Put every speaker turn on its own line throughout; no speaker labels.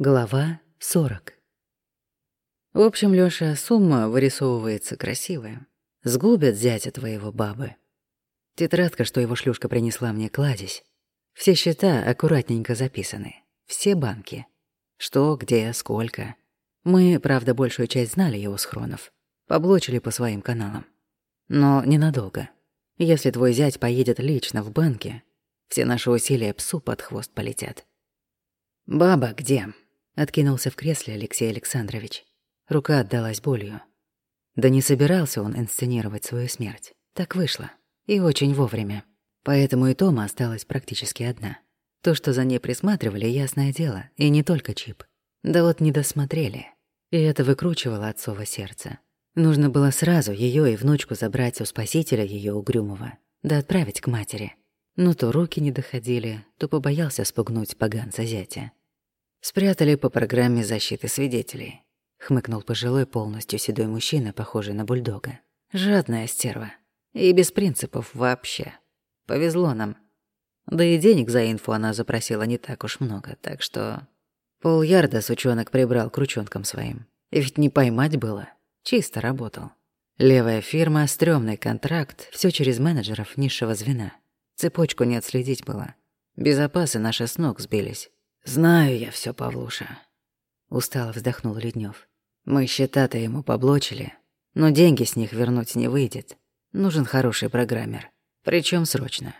Глава 40. В общем, Лёша, сумма вырисовывается красивая. Сгубят зятя твоего бабы. Тетрадка, что его шлюшка принесла мне, кладезь. Все счета аккуратненько записаны. Все банки. Что, где, сколько. Мы, правда, большую часть знали его схронов. Поблочили по своим каналам. Но ненадолго. Если твой зять поедет лично в банке, все наши усилия псу под хвост полетят. «Баба где?» Откинулся в кресле Алексей Александрович. Рука отдалась болью. Да не собирался он инсценировать свою смерть. Так вышло. И очень вовремя. Поэтому и Тома осталась практически одна. То, что за ней присматривали, ясное дело, и не только чип. Да вот не досмотрели. И это выкручивало отцово сердце. Нужно было сразу ее и внучку забрать у спасителя ее угрюмого, да отправить к матери. Но то руки не доходили, то побоялся спугнуть поганца зятя. Спрятали по программе защиты свидетелей. Хмыкнул пожилой, полностью седой мужчина, похожий на бульдога. Жадная стерва. И без принципов вообще. Повезло нам. Да и денег за инфу она запросила не так уж много, так что... Полярда сучонок прибрал к ручонкам своим. Ведь не поймать было. Чисто работал. Левая фирма, стрёмный контракт, все через менеджеров низшего звена. Цепочку не отследить было. Безопасы наши с ног сбились. «Знаю я все, Павлуша», — устало вздохнул Леднев. «Мы счета-то ему поблочили, но деньги с них вернуть не выйдет. Нужен хороший программер, причем срочно».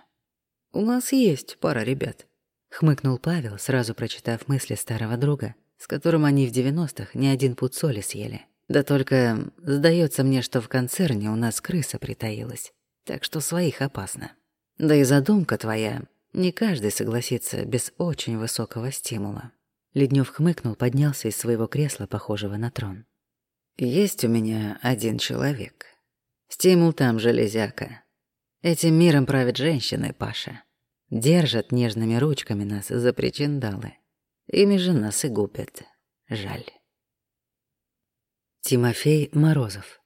«У нас есть пара ребят», — хмыкнул Павел, сразу прочитав мысли старого друга, с которым они в девяностых не один пуд соли съели. «Да только сдается мне, что в концерне у нас крыса притаилась, так что своих опасно. Да и задумка твоя не каждый согласится без очень высокого стимула. Леднев хмыкнул, поднялся из своего кресла, похожего на трон. Есть у меня один человек. Стимул там железяка. Этим миром правят женщины, Паша. Держат нежными ручками нас за причиндалы. Ими же нас и губят. Жаль. Тимофей Морозов.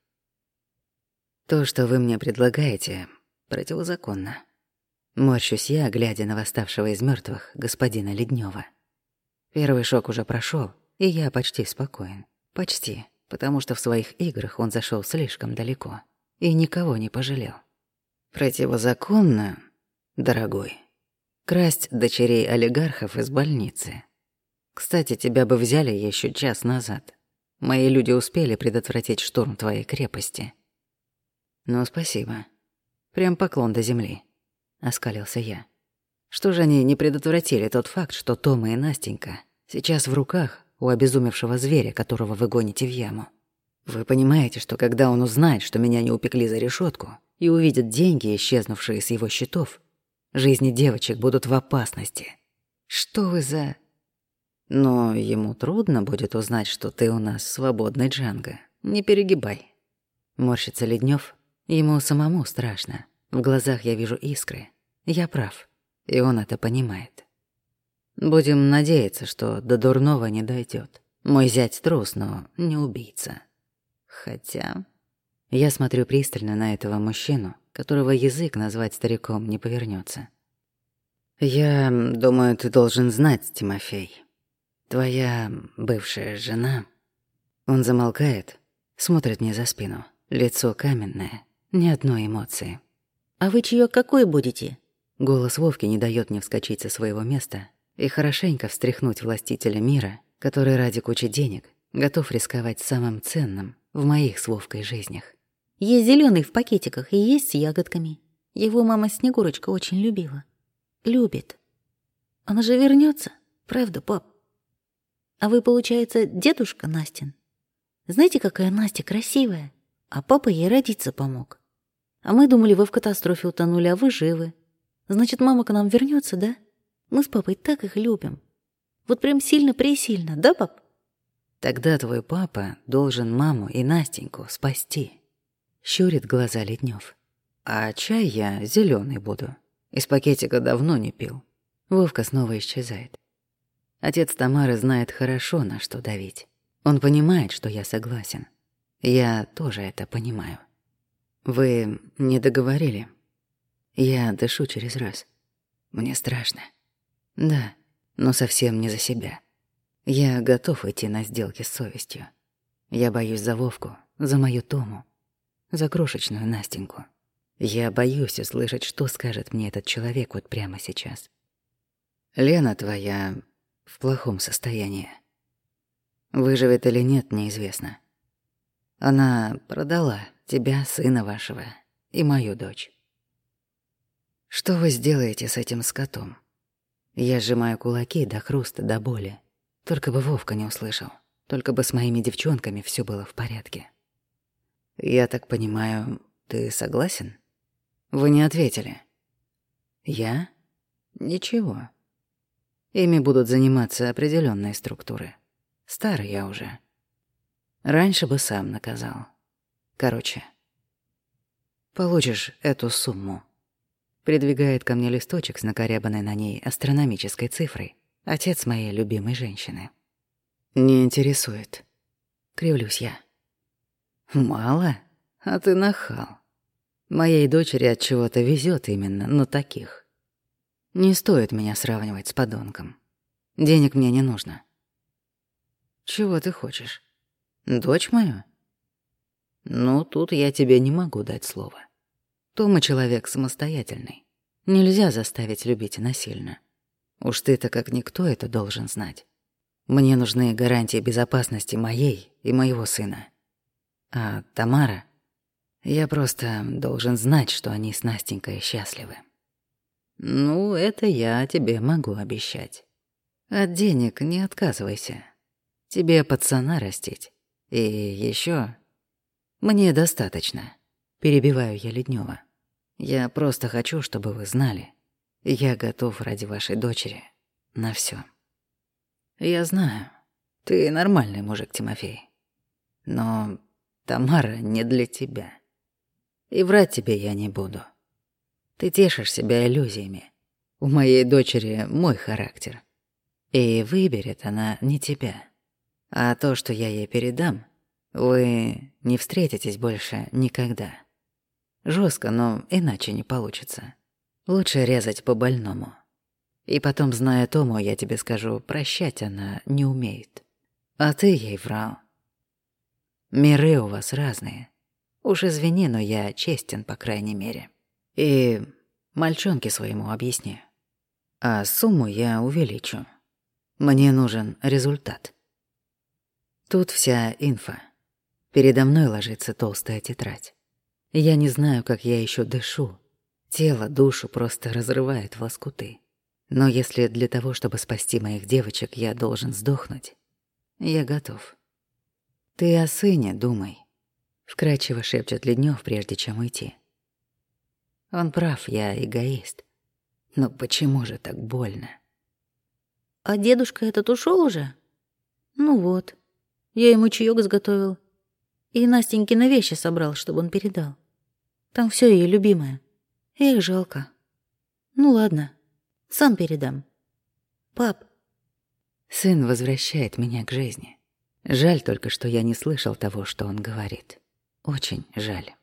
То, что вы мне предлагаете, противозаконно. Морщусь я, глядя на восставшего из мертвых господина Леднева. Первый шок уже прошел, и я почти спокоен. Почти, потому что в своих играх он зашел слишком далеко и никого не пожалел. Противозаконно, дорогой, красть дочерей олигархов из больницы. Кстати, тебя бы взяли еще час назад. Мои люди успели предотвратить штурм твоей крепости. Ну, спасибо. Прям поклон до земли оскалился я. Что же они не предотвратили тот факт, что Тома и Настенька сейчас в руках у обезумевшего зверя, которого вы гоните в яму? Вы понимаете, что когда он узнает, что меня не упекли за решетку, и увидит деньги, исчезнувшие с его счетов, жизни девочек будут в опасности. Что вы за... Но ему трудно будет узнать, что ты у нас свободный Джанго. Не перегибай. Морщится Леднев. Ему самому страшно. В глазах я вижу искры. Я прав, и он это понимает. Будем надеяться, что до дурного не дойдет. Мой зять трус, но не убийца. Хотя... Я смотрю пристально на этого мужчину, которого язык назвать стариком не повернется. Я думаю, ты должен знать, Тимофей. Твоя бывшая жена... Он замолкает, смотрит мне за спину. Лицо каменное, ни одной эмоции.
«А вы чьё какой будете?»
Голос Вовки не дает мне вскочить со своего места и хорошенько встряхнуть властителя мира, который ради кучи денег готов рисковать самым ценным в моих с Вовкой жизнях.
Есть зеленый в пакетиках и есть с ягодками. Его мама Снегурочка очень любила. Любит. Она же вернется, правда, пап? А вы, получается, дедушка Настин? Знаете, какая Настя красивая? А папа ей родиться помог. А мы думали, вы в катастрофе утонули, а вы живы. Значит, мама к нам вернется, да? Мы с папой так их любим. Вот прям сильно-пресильно, да, пап?
Тогда твой папа должен маму и Настеньку спасти. Щурит глаза Леднев. А чай я зеленый буду. Из пакетика давно не пил. Вовка снова исчезает. Отец Тамары знает хорошо, на что давить. Он понимает, что я согласен. Я тоже это понимаю. Вы не договорили. Я дышу через раз. Мне страшно. Да, но совсем не за себя. Я готов идти на сделки с совестью. Я боюсь за Вовку, за мою Тому, за крошечную Настеньку. Я боюсь услышать, что скажет мне этот человек вот прямо сейчас. Лена твоя в плохом состоянии. Выживет или нет, неизвестно. Она продала тебя, сына вашего, и мою дочь. Что вы сделаете с этим скотом? Я сжимаю кулаки до хруста, до боли. Только бы Вовка не услышал. Только бы с моими девчонками все было в порядке. Я так понимаю, ты согласен? Вы не ответили. Я? Ничего. Ими будут заниматься определенные структуры. Старый я уже. Раньше бы сам наказал. Короче, получишь эту сумму. Придвигает ко мне листочек с накорябанной на ней астрономической цифрой. Отец моей любимой женщины. Не интересует. Кривлюсь я. Мало? А ты нахал. Моей дочери от чего-то везет именно на таких. Не стоит меня сравнивать с подонком. Денег мне не нужно. Чего ты хочешь? Дочь мою? Ну, тут я тебе не могу дать слова. Тома человек самостоятельный. Нельзя заставить любить насильно. Уж ты-то как никто это должен знать. Мне нужны гарантии безопасности моей и моего сына. А Тамара... Я просто должен знать, что они с Настенькой счастливы. Ну, это я тебе могу обещать. От денег не отказывайся. Тебе пацана растить. И еще Мне достаточно. Перебиваю я Леднева. Я просто хочу, чтобы вы знали. Я готов ради вашей дочери на все. Я знаю, ты нормальный мужик, Тимофей. Но Тамара не для тебя. И врать тебе я не буду. Ты тешишь себя иллюзиями. У моей дочери мой характер. И выберет она не тебя. А то, что я ей передам, вы не встретитесь больше никогда. Жестко, но иначе не получится. Лучше резать по больному. И потом, зная Тому, я тебе скажу, прощать она не умеет. А ты ей врал. Миры у вас разные. Уж извини, но я честен, по крайней мере. И мальчонке своему объясни. А сумму я увеличу. Мне нужен результат. Тут вся инфа. Передо мной ложится толстая тетрадь. Я не знаю, как я еще дышу. Тело, душу просто разрывает в лоскуты. Но если для того, чтобы спасти моих девочек, я должен сдохнуть, я готов. Ты о сыне думай. Вкрадчиво шепчет Леднев, прежде чем уйти. Он прав, я эгоист. Но почему же так больно?
А дедушка этот ушел уже? Ну вот. Я ему чаёк изготовил. И Настенькины вещи собрал, чтобы он передал. Там все ее любимое. Эх, жалко. Ну ладно, сам передам. Пап.
Сын возвращает меня к жизни. Жаль только, что я не слышал того, что он говорит. Очень жаль.